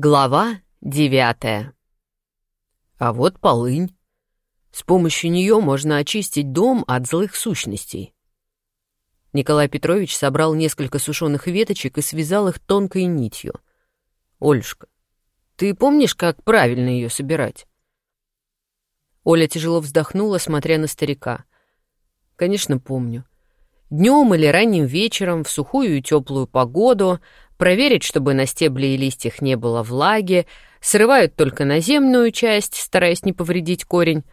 Глава девятая. А вот полынь. С помощью нее можно очистить дом от злых сущностей. Николай Петрович собрал несколько сушеных веточек и связал их тонкой нитью. «Олюшка, ты помнишь, как правильно ее собирать?» Оля тяжело вздохнула, смотря на старика. «Конечно, помню. Днем или ранним вечером, в сухую и теплую погоду, проверить, чтобы на стебле и листьях не было влаги, срывают только наземную часть, стараясь не повредить корень.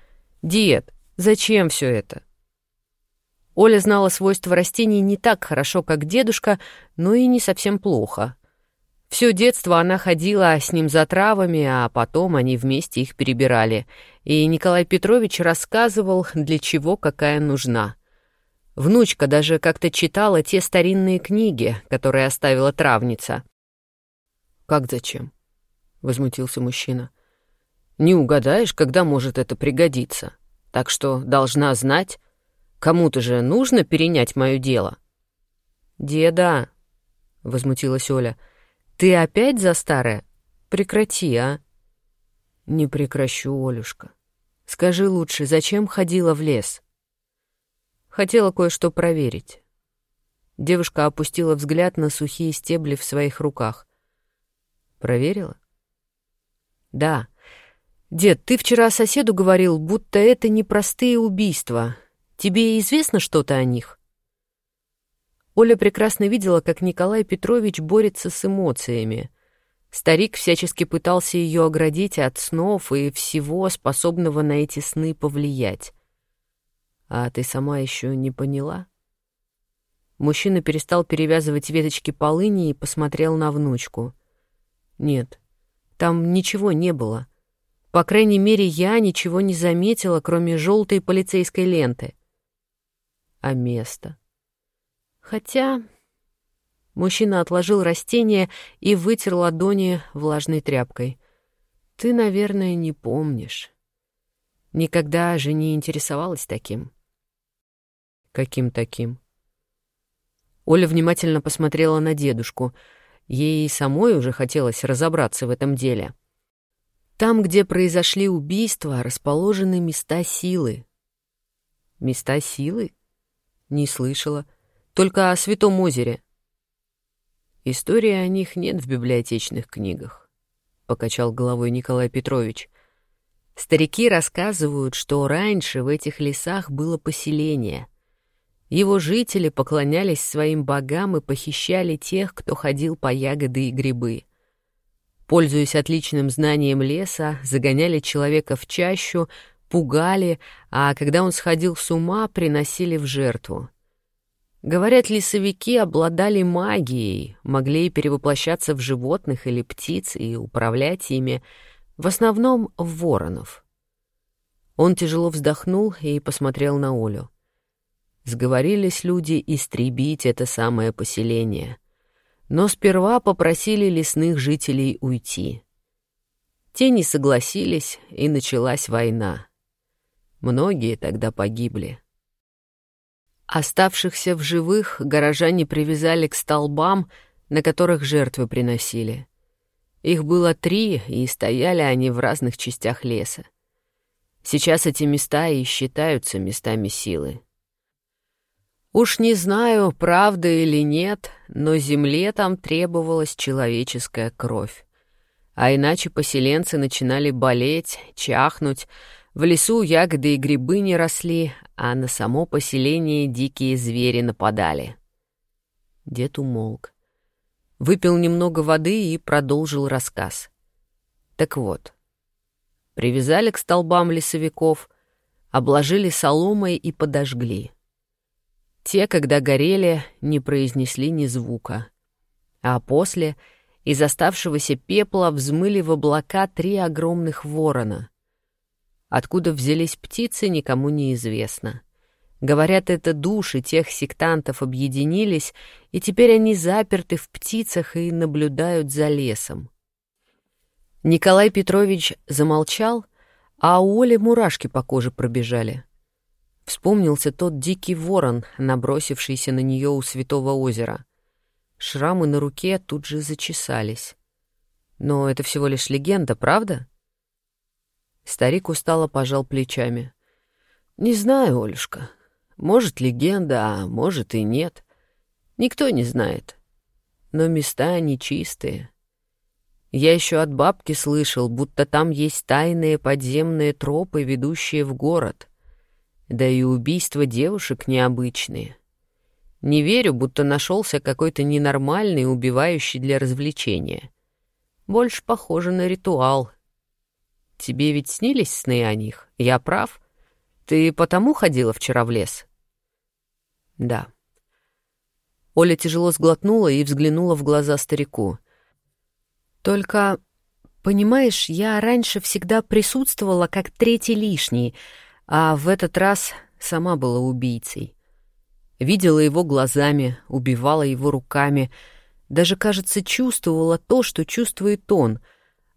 Диет. Зачем все это? Оля знала свойства растений не так хорошо, как дедушка, но и не совсем плохо. Все детство она ходила с ним за травами, а потом они вместе их перебирали. И Николай Петрович рассказывал, для чего какая нужна — Внучка даже как-то читала те старинные книги, которые оставила травница. «Как зачем?» — возмутился мужчина. «Не угадаешь, когда может это пригодиться. Так что должна знать. Кому-то же нужно перенять мое дело». «Деда», — возмутилась Оля, — «ты опять за старое? Прекрати, а?» «Не прекращу, Олюшка. Скажи лучше, зачем ходила в лес?» Хотела кое-что проверить. Девушка опустила взгляд на сухие стебли в своих руках. Проверила? Да. Дед, ты вчера соседу говорил, будто это непростые убийства. Тебе известно что-то о них? Оля прекрасно видела, как Николай Петрович борется с эмоциями. Старик всячески пытался ее оградить от снов и всего, способного на эти сны повлиять. А ты сама еще не поняла? Мужчина перестал перевязывать веточки полыни и посмотрел на внучку. Нет, там ничего не было. По крайней мере, я ничего не заметила, кроме желтой полицейской ленты. А место? Хотя... Мужчина отложил растение и вытер ладони влажной тряпкой. Ты, наверное, не помнишь. Никогда же не интересовалась таким. Каким таким? Оля внимательно посмотрела на дедушку. Ей самой уже хотелось разобраться в этом деле. Там, где произошли убийства, расположены места силы. Места силы? Не слышала. Только о Святом озере. Истории о них нет в библиотечных книгах, — покачал головой Николай Петрович. Старики рассказывают, что раньше в этих лесах было поселение — его жители поклонялись своим богам и похищали тех, кто ходил по ягоды и грибы. Пользуясь отличным знанием леса, загоняли человека в чащу, пугали, а когда он сходил с ума, приносили в жертву. Говорят, лесовики обладали магией, могли перевоплощаться в животных или птиц и управлять ими, в основном в воронов. Он тяжело вздохнул и посмотрел на Олю. Сговорились люди истребить это самое поселение. Но сперва попросили лесных жителей уйти. Те не согласились, и началась война. Многие тогда погибли. Оставшихся в живых горожане привязали к столбам, на которых жертвы приносили. Их было три, и стояли они в разных частях леса. Сейчас эти места и считаются местами силы. Уж не знаю, правда или нет, но земле там требовалась человеческая кровь. А иначе поселенцы начинали болеть, чахнуть, в лесу ягоды и грибы не росли, а на само поселение дикие звери нападали. Дед умолк. Выпил немного воды и продолжил рассказ. Так вот, привязали к столбам лесовиков, обложили соломой и подожгли. Те, когда горели, не произнесли ни звука. А после из оставшегося пепла взмыли в облака три огромных ворона. Откуда взялись птицы, никому не известно. Говорят, это души тех сектантов объединились, и теперь они заперты в птицах и наблюдают за лесом. Николай Петрович замолчал, а у Оли мурашки по коже пробежали — Вспомнился тот дикий ворон, набросившийся на нее у святого озера. Шрамы на руке тут же зачесались. Но это всего лишь легенда, правда? Старик устало пожал плечами. Не знаю, Олюшка. Может, легенда, а может и нет. Никто не знает. Но места они чистые. Я еще от бабки слышал, будто там есть тайные подземные тропы, ведущие в город. Да и убийства девушек необычные. Не верю, будто нашелся какой-то ненормальный, убивающий для развлечения. Больше похоже на ритуал. Тебе ведь снились сны о них? Я прав? Ты потому ходила вчера в лес? Да. Оля тяжело сглотнула и взглянула в глаза старику. Только, понимаешь, я раньше всегда присутствовала как третий лишний, а в этот раз сама была убийцей. Видела его глазами, убивала его руками, даже, кажется, чувствовала то, что чувствует он.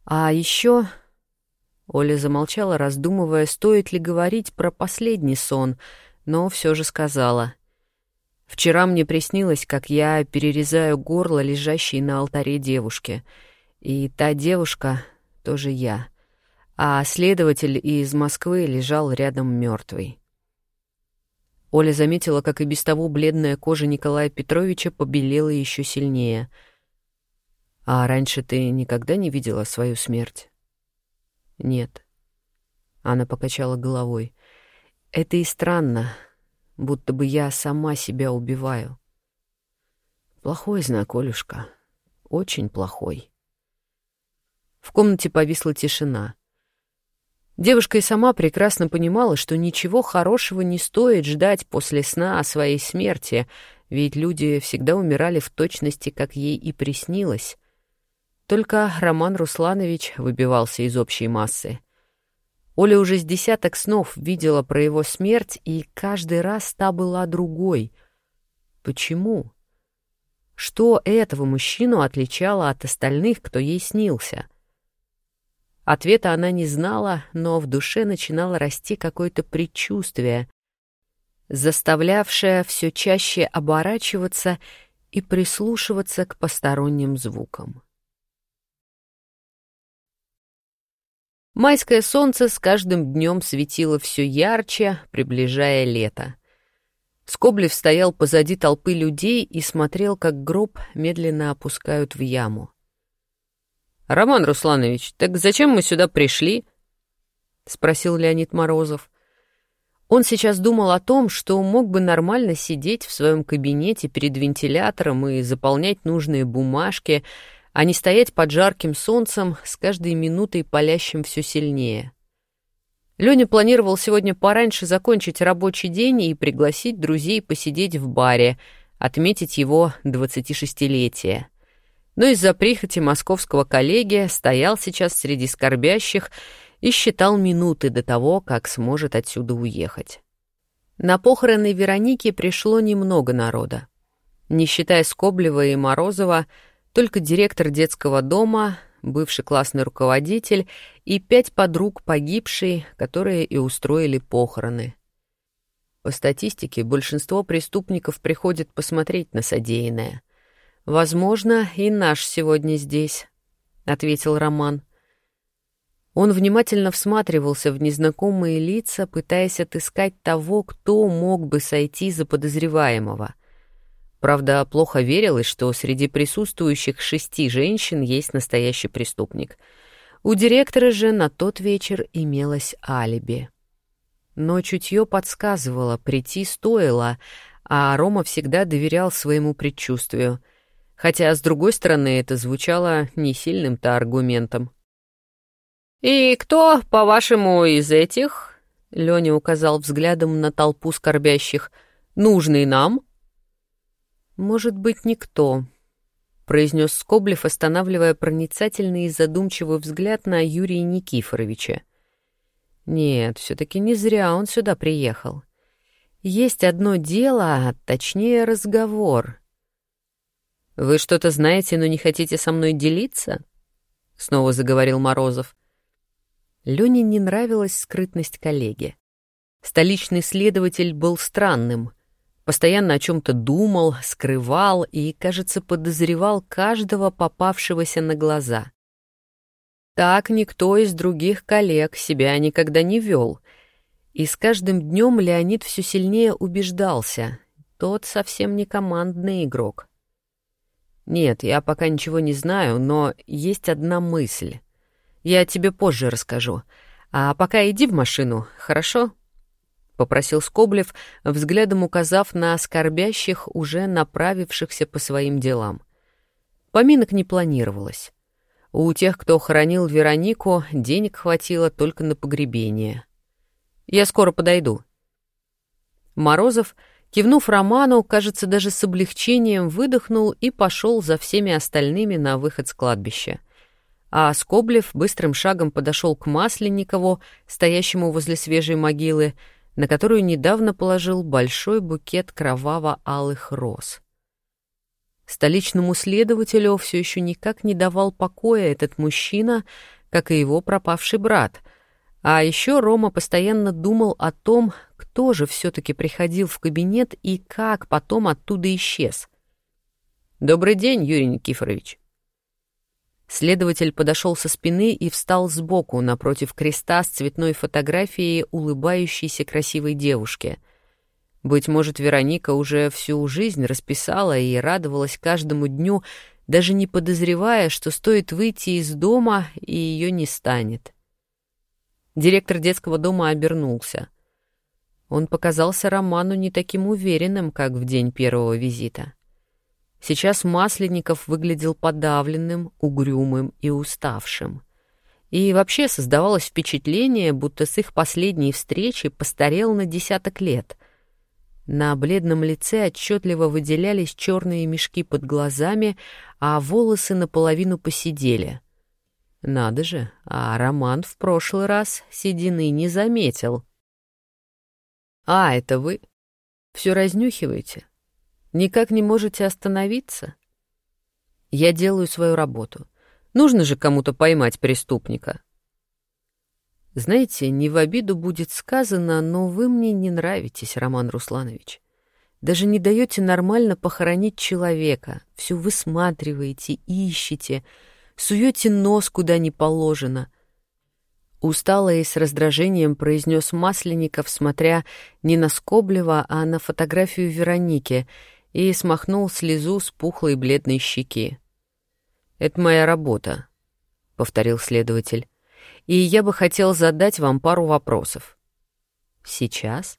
А еще... Оля замолчала, раздумывая, стоит ли говорить про последний сон, но все же сказала. «Вчера мне приснилось, как я перерезаю горло лежащей на алтаре девушки — и та девушка тоже я. А следователь из Москвы лежал рядом мертвый. Оля заметила, как и без того бледная кожа Николая Петровича побелела еще сильнее. «А раньше ты никогда не видела свою смерть?» «Нет». Она покачала головой. «Это и странно, будто бы я сама себя убиваю». «Плохой знак, Олюшка, очень плохой». В комнате повисла тишина. Девушка и сама прекрасно понимала, что ничего хорошего не стоит ждать после сна о своей смерти, ведь люди всегда умирали в точности, как ей и приснилось. Только Роман Русланович выбивался из общей массы. Оля уже с десяток снов видела про его смерть, и каждый раз та была другой. Почему? Что этого мужчину отличало от остальных, кто ей снился — Ответа она не знала, но в душе начинало расти какое-то предчувствие, заставлявшее все чаще оборачиваться и прислушиваться к посторонним звукам. Майское солнце с каждым днем светило все ярче, приближая лето. Скоблев стоял позади толпы людей и смотрел, как гроб медленно опускают в яму. «Роман Русланович, так зачем мы сюда пришли?» — спросил Леонид Морозов. Он сейчас думал о том, что мог бы нормально сидеть в своем кабинете перед вентилятором и заполнять нужные бумажки, а не стоять под жарким солнцем, с каждой минутой палящим все сильнее. Леня планировал сегодня пораньше закончить рабочий день и пригласить друзей посидеть в баре, отметить его 26-летие но из-за прихоти московского коллеги стоял сейчас среди скорбящих и считал минуты до того, как сможет отсюда уехать. На похороны Вероники пришло немного народа. Не считая Скоблева и Морозова, только директор детского дома, бывший классный руководитель и пять подруг погибшей, которые и устроили похороны. По статистике, большинство преступников приходят посмотреть на содеянное. «Возможно, и наш сегодня здесь», — ответил Роман. Он внимательно всматривался в незнакомые лица, пытаясь отыскать того, кто мог бы сойти за подозреваемого. Правда, плохо верилось, что среди присутствующих шести женщин есть настоящий преступник. У директора же на тот вечер имелось алиби. Но чутье подсказывало, прийти стоило, а Рома всегда доверял своему предчувствию — хотя, с другой стороны, это звучало не сильным-то аргументом. «И кто, по-вашему, из этих?» — Леня указал взглядом на толпу скорбящих. «Нужный нам?» «Может быть, никто», — произнес Скоблев, останавливая проницательный и задумчивый взгляд на Юрия Никифоровича. «Нет, все-таки не зря он сюда приехал. Есть одно дело, а точнее разговор. «Вы что-то знаете, но не хотите со мной делиться?» — снова заговорил Морозов. Лене не нравилась скрытность коллеги. Столичный следователь был странным, постоянно о чем-то думал, скрывал и, кажется, подозревал каждого попавшегося на глаза. Так никто из других коллег себя никогда не вел. И с каждым днем Леонид все сильнее убеждался. Тот совсем не командный игрок. Нет, я пока ничего не знаю, но есть одна мысль. Я тебе позже расскажу. А пока иди в машину, хорошо? Попросил Скоблев, взглядом указав на скорбящих, уже направившихся по своим делам. Поминок не планировалось. У тех, кто хоронил Веронику, денег хватило только на погребение. «Я скоро подойду». Морозов, кивнув Роману, кажется, даже с облегчением выдохнул и пошел за всеми остальными на выход с кладбища. А Скоблев быстрым шагом подошел к Масленникову, стоящему возле свежей могилы, на которую недавно положил большой букет кроваво-алых роз. Столичному следователю все еще никак не давал покоя этот мужчина, как и его пропавший брат. А еще Рома постоянно думал о том, кто же все-таки приходил в кабинет и как потом оттуда исчез. «Добрый день, Юрий Никифорович». Следователь подошел со спины и встал сбоку напротив креста с цветной фотографией улыбающейся красивой девушки — быть может, Вероника уже всю жизнь расписала и радовалась каждому дню, даже не подозревая, что стоит выйти из дома, и ее не станет. Директор детского дома обернулся. Он показался Роману не таким уверенным, как в день первого визита. Сейчас Масленников выглядел подавленным, угрюмым и уставшим. И вообще создавалось впечатление, будто с их последней встречи постарел на десяток лет — на бледном лице отчетливо выделялись черные мешки под глазами, а волосы наполовину посидели. Надо же, а Роман в прошлый раз седины не заметил. «А, это вы? Все разнюхиваете? Никак не можете остановиться?» «Я делаю свою работу. Нужно же кому-то поймать преступника». Знаете, не в обиду будет сказано, но вы мне не нравитесь, Роман Русланович. Даже не даете нормально похоронить человека. Все высматриваете, ищете, суете нос куда не положено. Устало и с раздражением произнес Масленников, смотря не на Скоблева, а на фотографию Вероники, и смахнул слезу с пухлой бледной щеки. «Это моя работа», — повторил следователь и я бы хотел задать вам пару вопросов. Сейчас?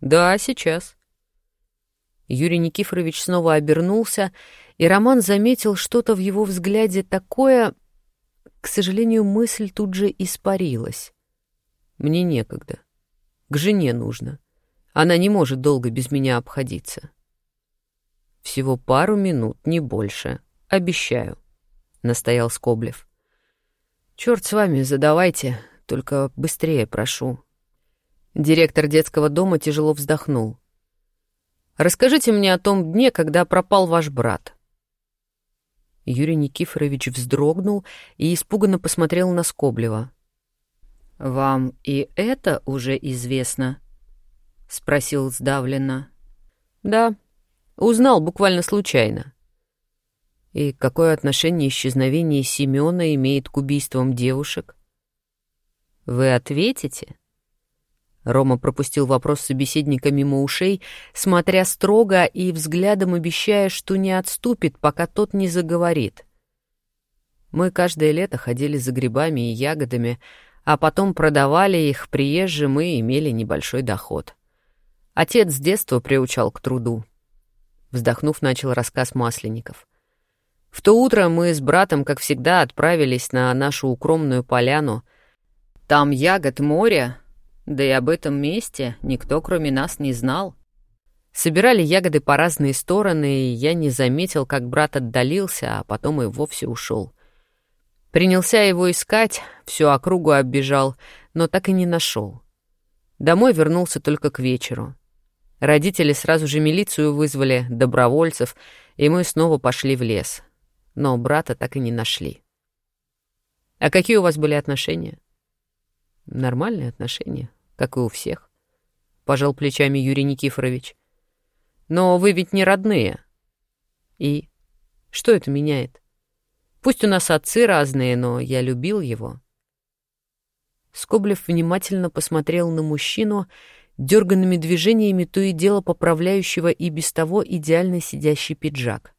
Да, сейчас. Юрий Никифорович снова обернулся, и Роман заметил что-то в его взгляде такое... К сожалению, мысль тут же испарилась. Мне некогда. К жене нужно. Она не может долго без меня обходиться. Всего пару минут, не больше. Обещаю, — настоял Скоблев. Черт с вами, задавайте, только быстрее прошу. Директор детского дома тяжело вздохнул. Расскажите мне о том дне, когда пропал ваш брат. Юрий Никифорович вздрогнул и испуганно посмотрел на Скоблева. «Вам и это уже известно?» — спросил сдавленно. «Да, узнал буквально случайно. И какое отношение исчезновение Семёна имеет к убийствам девушек? Вы ответите? Рома пропустил вопрос собеседника мимо ушей, смотря строго и взглядом обещая, что не отступит, пока тот не заговорит. Мы каждое лето ходили за грибами и ягодами, а потом продавали их приезжим и имели небольшой доход. Отец с детства приучал к труду. Вздохнув, начал рассказ Масленников. В то утро мы с братом, как всегда, отправились на нашу укромную поляну. Там ягод море, да и об этом месте никто, кроме нас, не знал. Собирали ягоды по разные стороны, и я не заметил, как брат отдалился, а потом и вовсе ушел. Принялся его искать, всю округу оббежал, но так и не нашел. Домой вернулся только к вечеру. Родители сразу же милицию вызвали, добровольцев, и мы снова пошли в лес но брата так и не нашли. А какие у вас были отношения? Нормальные отношения, как и у всех, пожал плечами Юрий Никифорович. Но вы ведь не родные. И что это меняет? Пусть у нас отцы разные, но я любил его. Скоблев внимательно посмотрел на мужчину, дерганными движениями то и дело поправляющего и без того идеально сидящий пиджак.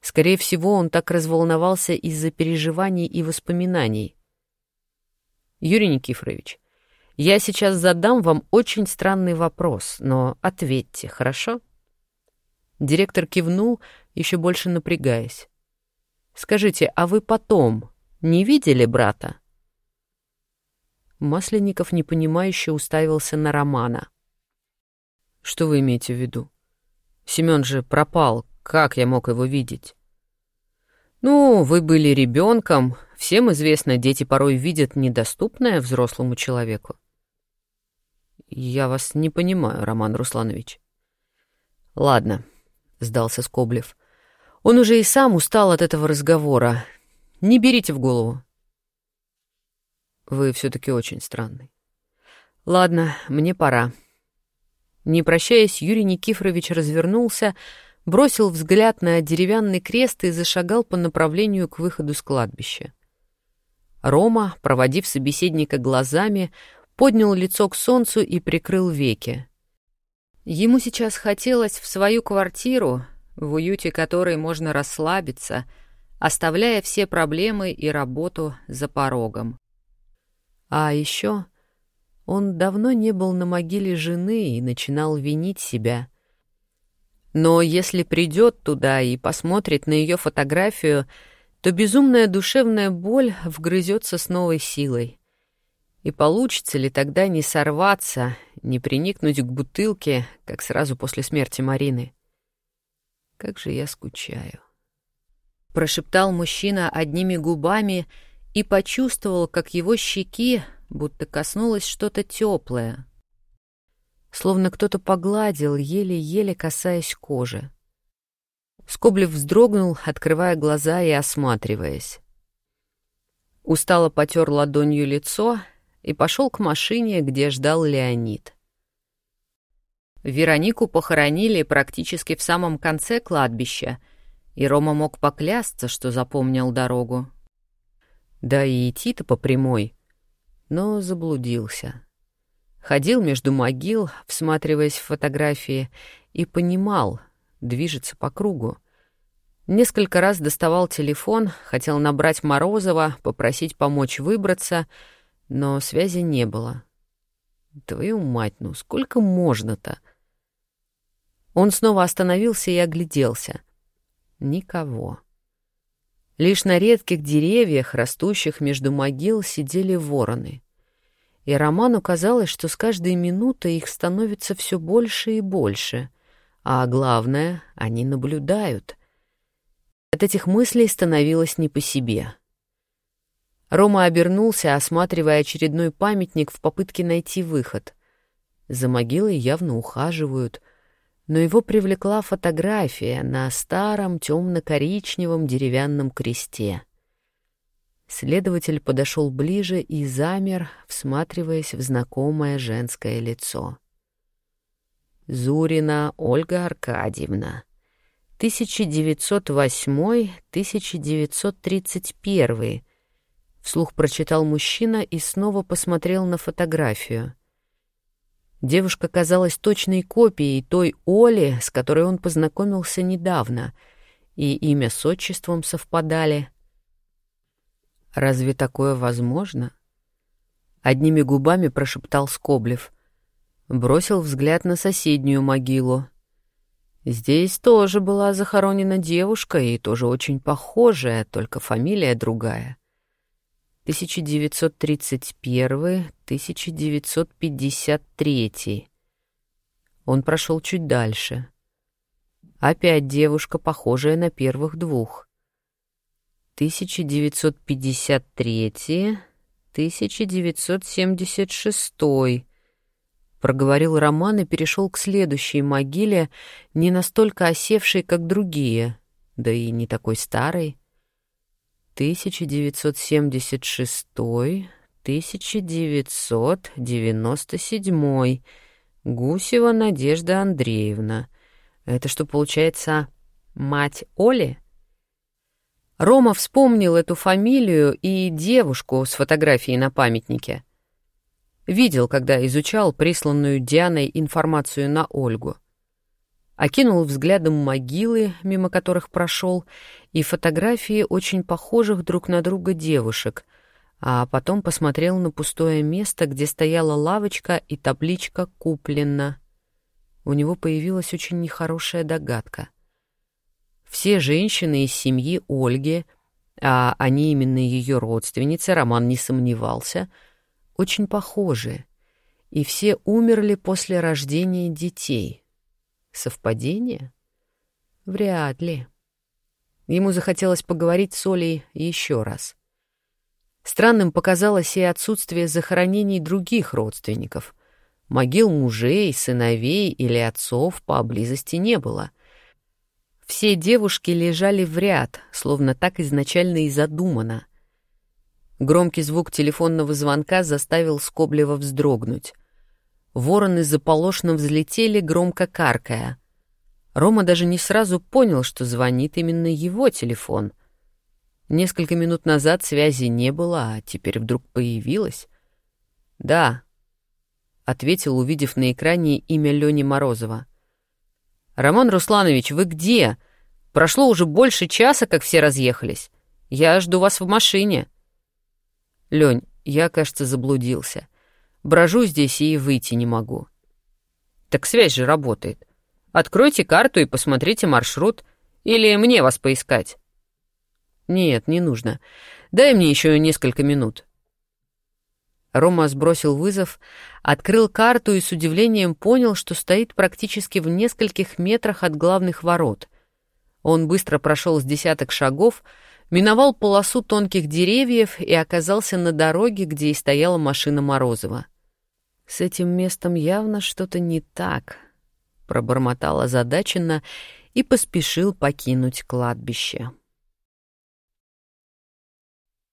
Скорее всего, он так разволновался из-за переживаний и воспоминаний. «Юрий Никифорович, я сейчас задам вам очень странный вопрос, но ответьте, хорошо?» Директор кивнул, еще больше напрягаясь. «Скажите, а вы потом не видели брата?» Масленников непонимающе уставился на Романа. «Что вы имеете в виду? Семен же пропал, как я мог его видеть?» «Ну, вы были ребенком. Всем известно, дети порой видят недоступное взрослому человеку». «Я вас не понимаю, Роман Русланович». «Ладно», — сдался Скоблев. «Он уже и сам устал от этого разговора. Не берите в голову. Вы все-таки очень странный. Ладно, мне пора. Не прощаясь, Юрий Никифорович развернулся, бросил взгляд на деревянный крест и зашагал по направлению к выходу с кладбища. Рома, проводив собеседника глазами, поднял лицо к солнцу и прикрыл веки. Ему сейчас хотелось в свою квартиру, в уюте которой можно расслабиться, оставляя все проблемы и работу за порогом. А еще он давно не был на могиле жены и начинал винить себя. Но если придет туда и посмотрит на ее фотографию, то безумная душевная боль вгрызется с новой силой. И получится ли тогда не сорваться, не приникнуть к бутылке, как сразу после смерти Марины? Как же я скучаю. Прошептал мужчина одними губами — и почувствовал, как его щеки будто коснулось что-то теплое. Словно кто-то погладил, еле-еле касаясь кожи. Скоблев вздрогнул, открывая глаза и осматриваясь. Устало потер ладонью лицо и пошел к машине, где ждал Леонид. Веронику похоронили практически в самом конце кладбища, и Рома мог поклясться, что запомнил дорогу. Да и идти-то по прямой. Но заблудился. Ходил между могил, всматриваясь в фотографии, и понимал, движется по кругу. Несколько раз доставал телефон, хотел набрать Морозова, попросить помочь выбраться, но связи не было. Твою мать, ну сколько можно-то? Он снова остановился и огляделся. Никого. Лишь на редких деревьях, растущих между могил, сидели вороны. И Роману казалось, что с каждой минутой их становится все больше и больше. А главное, они наблюдают. От этих мыслей становилось не по себе. Рома обернулся, осматривая очередной памятник в попытке найти выход. За могилой явно ухаживают — но его привлекла фотография на старом темно-коричневом деревянном кресте. Следователь подошел ближе и замер, всматриваясь в знакомое женское лицо. Зурина Ольга Аркадьевна, 1908-1931, вслух прочитал мужчина и снова посмотрел на фотографию. Девушка казалась точной копией той Оли, с которой он познакомился недавно, и имя с отчеством совпадали. «Разве такое возможно?» Одними губами прошептал Скоблев. Бросил взгляд на соседнюю могилу. Здесь тоже была захоронена девушка, и тоже очень похожая, только фамилия другая. 1931-1953. Он прошел чуть дальше. Опять девушка, похожая на первых двух. 1953-1976. Проговорил Роман и перешел к следующей могиле, не настолько осевшей, как другие, да и не такой старой. 1976-1997. Гусева Надежда Андреевна. Это что, получается, мать Оли? Рома вспомнил эту фамилию и девушку с фотографией на памятнике. Видел, когда изучал присланную Дианой информацию на Ольгу. Окинул взглядом могилы, мимо которых прошел, и фотографии очень похожих друг на друга девушек, а потом посмотрел на пустое место, где стояла лавочка и табличка «Куплено». У него появилась очень нехорошая догадка. Все женщины из семьи Ольги, а они именно ее родственницы, Роман не сомневался — очень похожи, и все умерли после рождения детей. Совпадение? Вряд ли. Ему захотелось поговорить с Олей еще раз. Странным показалось и отсутствие захоронений других родственников. Могил мужей, сыновей или отцов поблизости не было. Все девушки лежали в ряд, словно так изначально и задумано. Громкий звук телефонного звонка заставил Скоблева вздрогнуть. Вороны заполошно взлетели, громко каркая. Рома даже не сразу понял, что звонит именно его телефон. Несколько минут назад связи не было, а теперь вдруг появилась. «Да», — ответил, увидев на экране имя Лёни Морозова. «Роман Русланович, вы где? Прошло уже больше часа, как все разъехались. Я жду вас в машине». Лень, я, кажется, заблудился. Брожу здесь и выйти не могу. Так связь же работает. Откройте карту и посмотрите маршрут. Или мне вас поискать? Нет, не нужно. Дай мне еще несколько минут. Рома сбросил вызов, открыл карту и с удивлением понял, что стоит практически в нескольких метрах от главных ворот. Он быстро прошел с десяток шагов, миновал полосу тонких деревьев и оказался на дороге, где и стояла машина Морозова. «С этим местом явно что-то не так», — пробормотал озадаченно и поспешил покинуть кладбище.